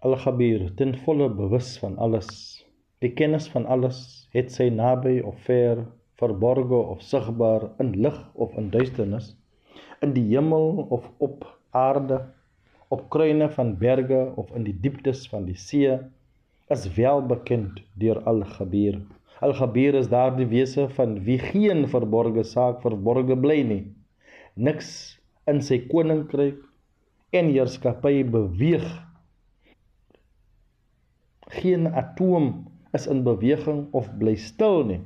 Al-Khabir, ten volle bewus van alles, die kennis van alles, het sy naby of ver, verborge of sigbaar, in lig of in duisternis, in die hemel of op aarde, op kruine van berge of in die dieptes van die see, is wel bekend deur Al-Khabir. Al-Khabir is daardie wese van wie geen verborgde saak verborge bly nie. Niks in sy koninkryk en heerskappy beweeg. Geen atoom is in beweging of bly stil nie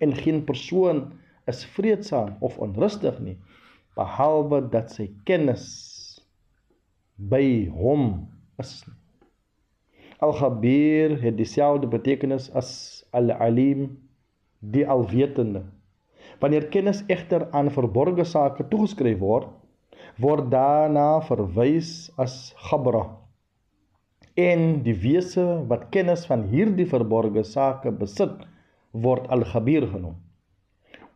en geen persoon is vreedsaam of onrustig nie behalwe dat sy kennis by hom is. Al-Khabir het dieselfde betekenis as Al-Alim, die alwetende. Wanneer kennis egter aan verborgde sake toegeskryf word, word daarna verwys as Khabra. En die wese wat kennis van hierdie verborgde sake besit, word Al-Khabir genoem.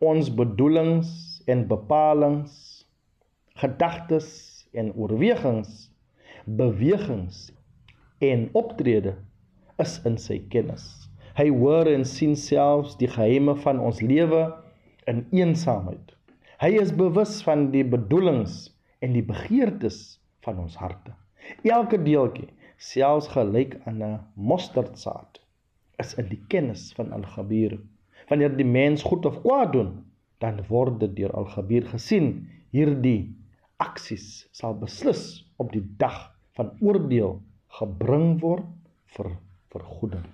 Ons bedoelings en bepalinge, gedagtes en oorwegings, bewegings en optrede is in sy kennis. Hy hoor en sien selfs die geheime van ons lewe in eensaamheid. Hy is bewus van die bedoelings en die begeertes van ons harte. Elke deeltjie, selfs gelyk aan 'n mosterdsaad, is in die kennis van Al-Ghabir. Wanneer die mens goed of kwaad doen, dan word dit deur Al-Ghabir gesien. Hierdie aksies sal beslis op die dag van oordeel gebring word vir vergoeding.